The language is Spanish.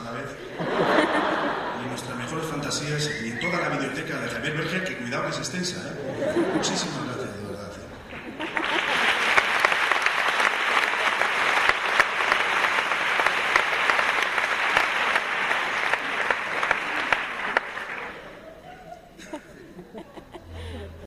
a la vez. Y nuestras mejores fantasías y toda la biblioteca de Javier Berger, que cuidado que es extensa, ¿eh? Muchísimas gracias.